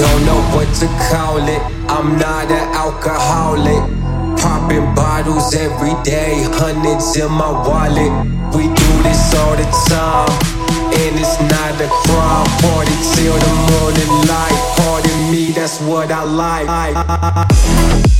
Don't know what to call it. I'm not an alcoholic. Popping bottles every day, hundreds in my wallet. We do this all the time, and it's not a crime. Party till the morning light. Pardon me, that's what I like.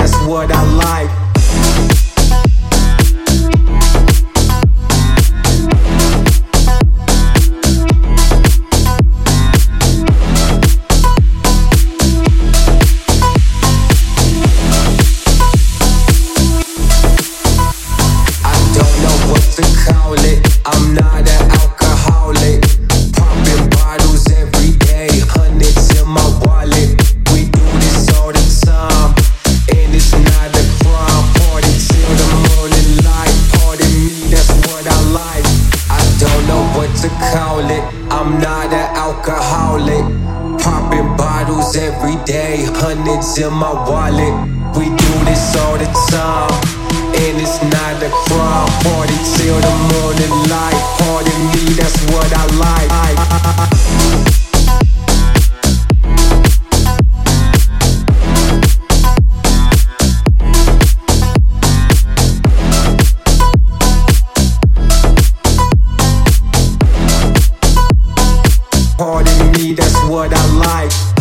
That's what I like. Call it. I'm not an alcoholic. Popping bottles every day, hundreds in my wallet. We do this all the time, and it's not a crime. Party till the morning light. Pardon that's what I like.